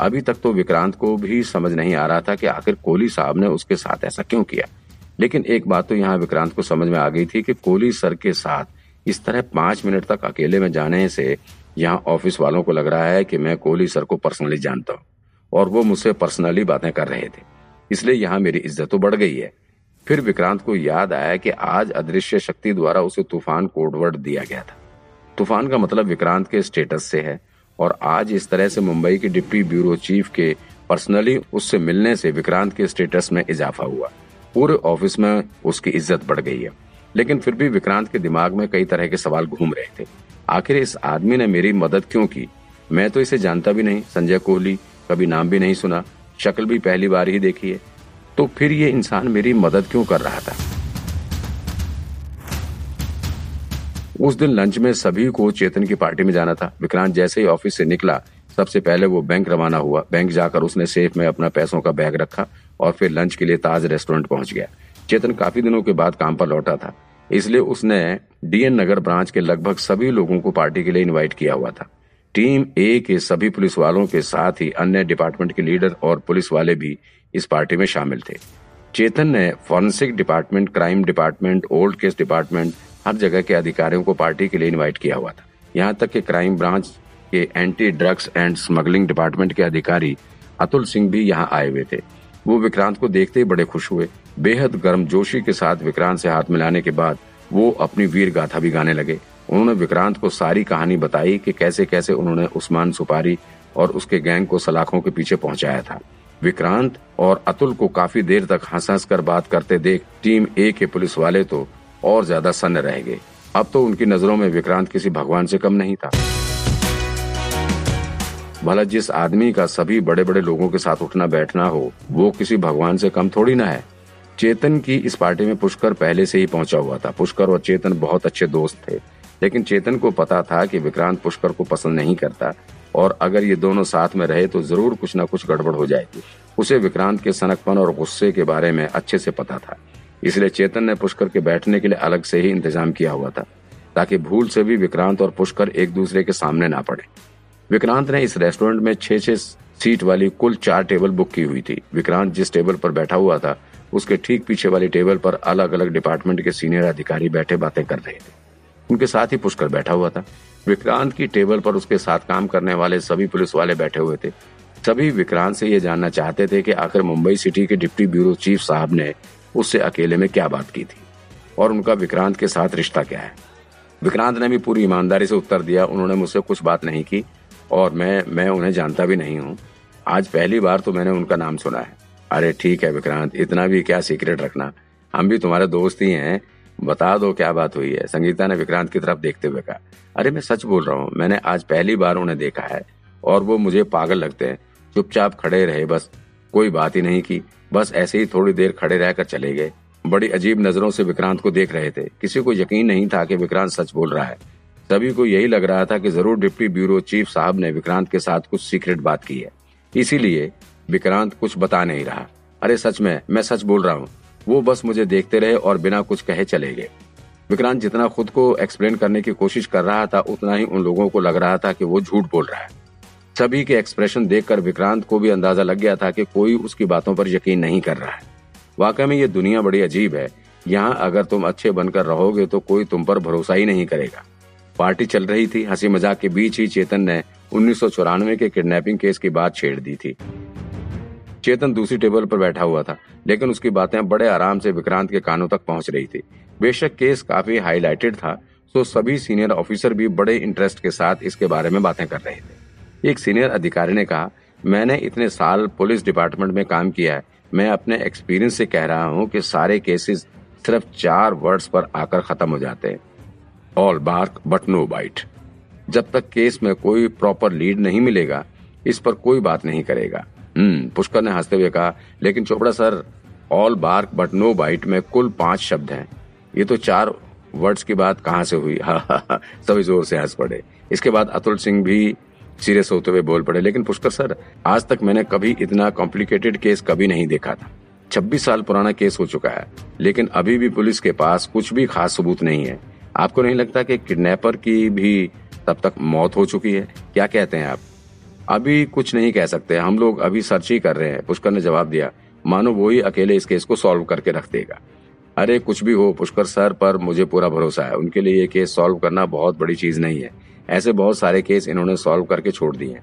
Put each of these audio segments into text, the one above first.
अभी तक तो विक्रांत को भी समझ नहीं आ रहा था कि आखिर कोहली साहब ने उसके साथ ऐसा क्यों किया। लेकिन एक बात तो यहाँ विक्रांत को समझ में आ गई थी कि कोहली सर के साथ इस तरह पाँच मिनट तक अकेले में जाने से यहाँ ऑफ़िस वालों को लग रहा है कि मैं कोहली सर को पर्सनली जानता हूँ और वो मुझसे पर्सनली बातें कर रहे थे। इसलिए यहाँ मेरी इज़्ज़त तो बढ़ गई है। फिर विक्रांत को याद आया कि आज अदृश्य शक्ति द्वारा उसे तूफ़ान कोडवर्ड दिया गया था। तूफ़ान का मतलब विक्रांत के स्टेटस से है। और आज इस तरह से मुंबई के डिप्टी ब्यूरो चीफ के पर्सनली उससे मिलने से विक्रांत के स्टेटस में इजाफा हुआ। पूरे ऑफ़िस में उसकी इज़्ज़त बढ़ गई है। लेकिन फिर भी विक्रांत के दिमाग में कई तरह के सवाल घूम रहे थे। आखिर इस आदमी ने मेरी मदद क्यों की? मैं तो इसे जानता भी नहीं। संजय कोहली कभी नाम भी नहीं सुना। शक्ल भी पहली बार ही देखी है। तो फिर ये इंसान मेरी मदद क्यों कर रहा था? उस दिन लंच में सभी को चेतन की पार्टी में जाना था। विक्रांत जैसे ही ऑफ़िस से निकला, सबसे पहले वो बैंक रवाना हुआ। बैंक जाकर उसने सेफ़ में अपना पैसों का बैग रखा और फिर लंच के लिए ताज रेस्टोरेंट पहुँच गया। चेतन काफ़ी दिनों के बाद काम पर लौटा था। इसलिए उसने डीएन नगर ब्रांच के लगभग सभी लोगों को पार्टी के लिए इनवाइट किया हुआ था। टीम ए के सभी पुलिस वालों के साथ ही अन्य डिपार्टमेंट के लीडर और पुलिस वाले भी इस पार्टी में शामिल थे। चेतन ने forensic department, crime department, old case department हर जगह के अधिकारियों को पार्टी के लिए इनवाइट किया हुआ था। यहाँ तक कि क्राइम ब्रांच के anti drugs and smuggling department के अधिकारी अतुल सिंह भी यहाँ आए हुए थे। वो विक्रांत को देखते ही बड़े खुश हुए। बेहद गर्मजोशी के साथ विक्रांत से हाथ मिलाने के बाद वो अपनी वीर गाथा भी गाने लगे। उन्होंने विक्रांत को सारी कहानी बताई कि कैसे कैसे उन्होंने उस्मान सुपारी और उसके गैंग को सलाखों के पीछे पहुँचाया था। विक्रांत और अतुल को काफ़ी देर तक हंस हंस कर बात करते देख टीम ए के पुलिस वाले तो और ज़्यादा सन्न रह गए अब तो उनकी नज़रों में विक्रांत किसी भगवान से कम नहीं था। भला जिस आदमी का सभी बड़े बड़े लोगों के साथ उठना बैठना हो, वो किसी भगवान से कम थोड़ी ना है। चेतन की इस पार्टी में पुष्कर पहले से ही पहुँचा हुआ था। पुष्कर और चेतन बहुत अच्छे दोस्त थे, लेकिन चेतन को पता था कि विक्रांत पुष्कर को पसंद नहीं करता, और अगर ये दोनों साथ में रहे तो ज़रूर कुछ न कुछ गड़बड़ हो जाएगी। उसे विक्रांत के सनकपन और गुस्से के बारे में अच्छे से पता था। इसलिए चेतन ने पुष्कर के बैठने के लिए अलग से ही इंतज़ाम किया हुआ था, ताकि भूल से भी विक्रांत और पुष्कर एक दूसरे के सामने ना पड़े। विक्रांत ने इस रेस्टोरेंट में छह छह सीट वाली कुल चार टेबल बुक की हुई थी। विक्रांत जिस टेबल पर बैठा हुआ था, उसके ठीक पीछे वाली टेबल पर अलग अलग डिपार्टमेंट के सीनियर अधिकारी बैठे बातें कर रहे थे। उनके साथ ही पुष्कर बैठा हुआ था। विक्रांत की टेबल पर उसके साथ काम करने वाले सभी पुलिस वाले बैठे हुए थे। सभी विक्रांत से ये जानना चाहते थे कि आखिर मुंबई सिटी के डिप्टी ब्यूरो चीफ साहब ने उससे अकेले में क्या बात की थी? और उनका विक्रांत के साथ रिश्ता क्या है? विक्रांत ने भी पूरी ईमानदारी से उत्तर दिया, उन्होंने मुझसे कुछ बात नहीं की, और मैं मैं उन्हें जानता भी नहीं हूँ। आज पहली बार तो मैंने उनका नाम सुना है। अरे ठीक है विक्रांत, इतना भी क्या सीक्रेट रखना? हम भी तुम्हारे दोस्त ही हैं। बता दो क्या बात हुई है? संगीता ने विक्रांत की तरफ़ देखते हुए कहा, अरे मैं सच बोल रहा हूँ, मैंने आज पहली बार उन्हें देखा है, और वो मुझे पागल लगते हैं। चुपचाप खड़े रहे बस कोई बात ही नहीं की। बस ऐसे ही थोड़ी देर खड़े रहकर चले गए। बड़ी अजीब नज़रों से विक्रांत को देख रहे थे। किसी को यकीन नहीं था कि विक्रांत सच बोल रहा है। सभी को यही लग रहा था कि ज़रूर डिप्टी ब्यूरो चीफ साहब ने विक्रांत के साथ कुछ सीक्रेट बात की है। इसीलिए विक्रांत कुछ बता नहीं रहा। अरे सच में, मैं सच बोल रहा हूँ। वो बस मुझे देखते रहे और बिना कुछ कहे चले गए। विक्रांत जितना खुद को एक्सप्लेन करने की कोशिश कर रहा था, उतना ही उन लोगों को लग रहा था कि वो झूठ बोल रहा है। सभी के एक्सप्रेशन देखकर विक्रांत को भी अंदाज़ा लग गया था कि कोई उसकी बातों पर यकीन नहीं कर रहा है। वाकई में ये दुनिया बड़ी अजीब है। यहाँ अगर तुम अच्छे बनकर रहोगे तो कोई तुम पर भरोसा ही नहीं करेगा। पार्टी चल रही थी हँसी मज़ाक के बीच ही चेतन ने उन्नीस सौ चौरानवे के किडनैपिंग केस की बात छेड़ दी थी। चेतन दूसरी टेबल पर बैठा हुआ था, लेकिन उसकी बातें बड़े आराम से विक्रांत के कानों तक पहुँच रही थी। बेशक केस काफ़ी हाईलाइटेड था तो सभी सीनियर ऑफिसर भी बड़े इंटरेस्ट के साथ इसके बारे में बातें कर रहे थे। एक सीनियर अधिकारी ने कहा, मैंने इतने साल पुलिस डिपार्टमेंट में काम किया है। मैं अपने एक्सपीरियंस से कह रहा हूँ कि सारे केसेस सिर्फ़ चार वर्ड्स पर आकर खत्म हो जाते हैं। All bark but no bite जब तक केस में कोई प्रॉपर लीड नहीं मिलेगा, इस पर कोई बात नहीं करेगा। हम्म पुष्कर ने हँसते हुए कहा, लेकिन Chopra sir all bark but no bite में कुल पाँच शब्द हैं। ये तो चार वर्ड्स की बात कहाँ से हुई? सभी ज़ोर से हंस पड़े। इसके बाद अतुल सिंह भी सीरियस होते हुए बोल पड़े, लेकिन पुष्कर सर, आज तक मैंने कभी इतना कॉम्प्लिकेटेड केस कभी नहीं देखा था। छब्बीस साल पुराना केस हो चुका है, लेकिन अभी भी पुलिस के पास कुछ भी खास सबूत नहीं है। आपको नहीं लगता कि किडनैपर की भी तब तक मौत हो चुकी है? क्या कहते हैं आप? अभी कुछ नहीं कह सकते। हम लोग अभी सर्च ही कर रहे हैं। पुष्कर ने जवाब दिया, मानो वो ही अकेले इस केस को सॉल्व करके रख देगा। अरे, कुछ भी हो, पुष्कर सर पर मुझे पूरा भरोसा है। उनके लिए ये केस सॉल्व करना बहुत बड़ी चीज़ नहीं है। ऐसे बहुत सारे केस इन्होंने सॉल्व करके छोड़ दिए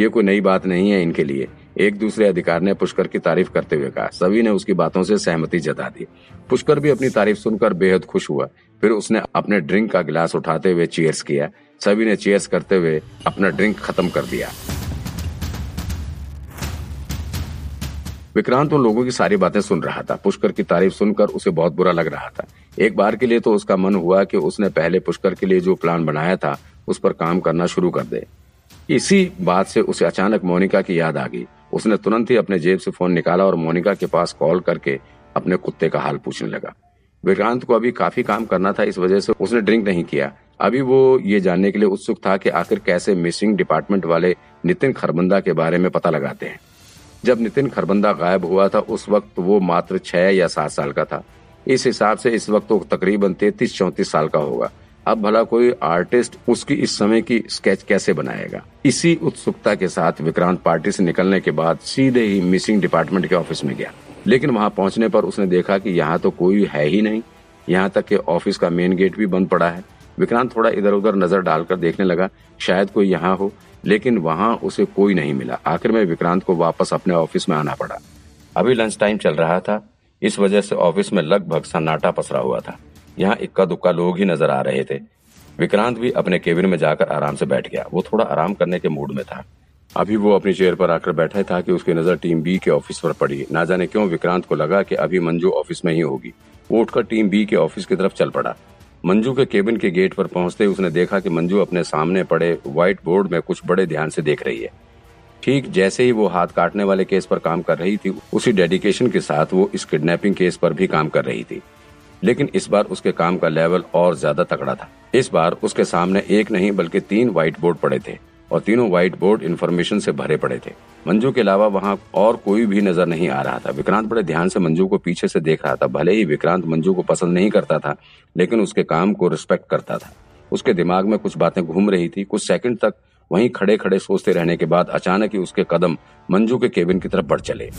ये कोई नई बात नहीं है इनके लिए। एक दूसरे अधिकार ने पुष्कर की तारीफ़ करते हुए कहा। सभी ने उसकी बातों से सहमति जता दी। पुष्कर भी अपनी तारीफ़ सुनकर बेहद खुश हुआ। फिर उसने अपने ड्रिंक का गिलास उठाते हुए चेयर्स किया। सभी ने चेयर्स करते हुए अपना ड्रिंक खत्म कर दिया। विक्रांत उन लोगों की सारी बातें सुन रहा था। पुष्कर की तारीफ़ सुनकर उसे बहुत बुरा लग रहा था। एक बार के लिए तो उसका मन हुआ कि उसने पहले पुष्कर के लिए जो प्लान बनाया था उस पर काम करना शुरू कर दे। इसी बात से उसे अचानक मोनिका की याद आ गई। उसने तुरंत ही अपने जेब से फ़ोन निकाला और मोनिका के पास कॉल करके अपने कुत्ते का हाल पूछने लगा। विक्रांत को अभी काफ़ी काम करना था, इस वजह से उसने ड्रिंक नहीं किया। अभी वो ये जानने के लिए उत्सुक था कि आखिर कैसे मिसिंग डिपार्टमेंट वाले नितिन खरबंदा के बारे में पता लगाते हैं। जब नितिन खरबंदा गायब हुआ था, उस वक्त वो मात्र छह या सात साल का था। इस हिसाब से इस वक्त वो तकरीबन तैतीस चौतीस साल का होगा। अब भला कोई आर्टिस्ट उसकी इस समय की स्केच कैसे बनाएगा? इसी उत्सुकता के साथ विक्रांत पार्टी से निकलने के बाद सीधे ही मिसिंग डिपार्टमेंट के ऑफ़िस में गया। लेकिन वहाँ पहुँचने पर उसने देखा कि यहाँ तो कोई है ही नहीं। यहाँ तक कि ऑफ़िस का मेन गेट भी बंद पड़ा है। विक्रांत थोड़ा इधर उधर नज़र डालकर देखने लगा, शायद कोई यहाँ हो, लेकिन वहाँ उसे कोई नहीं मिला। आखिर में विक्रांत को वापस अपने ऑफ़िस में आना पड़ा। अभी लंच टाइम चल रहा था। इस वजह से ऑफ़िस में लगभग सन्नाटा पसरा हुआ था। यहाँ इक्का दुक्का लोग ही नज़र आ रहे थे। विक्रांत भी अपने केबिन में जाकर आराम से बैठ गया। वो थोड़ा आराम करने के मूड में था। अभी वो अपनी चेयर पर आकर बैठा था कि उसकी नज़र टीम बी के ऑफ़िस पर पड़ी। ना जाने क्यों विक्रांत को लगा कि अभी मंजू ऑफ़िस में ही होगी। वो उठकर टीम बी के ऑफ़िस की तरफ़ चल पड़ा। मंजू के केबिन के गेट पर पहुँचते ही उसने देखा कि मंजू अपने सामने पड़े व्हाइट बोर्ड में कुछ बड़े ध्यान से देख रही है। ठीक जैसे ही वो हाथ काटने वाले केस पर काम कर रही थी, उसी डेडिकेशन के साथ वो इस किडनैपिंग केस पर भी काम कर रही थी। लेकिन इस बार उसके काम का लेवल और ज़्यादा तकड़ा था। इस बार उसके सामने एक नहीं, बल्कि तीन व्हाइट बोर्ड पड़े थे और तीनों व्हाइट बोर्ड इन्फॉर्मेशन से भरे पड़े थे। मंजू के अलावा वहाँ और कोई भी नज़र नहीं आ रहा था। विक्रांत बड़े ध्यान से मंजू को पीछे से देख रहा था। भले ही विक्रांत मंजू को पसंद नहीं करता था, लेकिन उसके काम को रिस्पेक्ट करता था। उसके दिमाग में कुछ बातें घूम रही थी। कुछ सेकंड तक वहीं खड़े खड़े सोचते रहने के बाद अचानक ही उसके कदम मंजू के केबिन की तरफ़ बढ़ चले।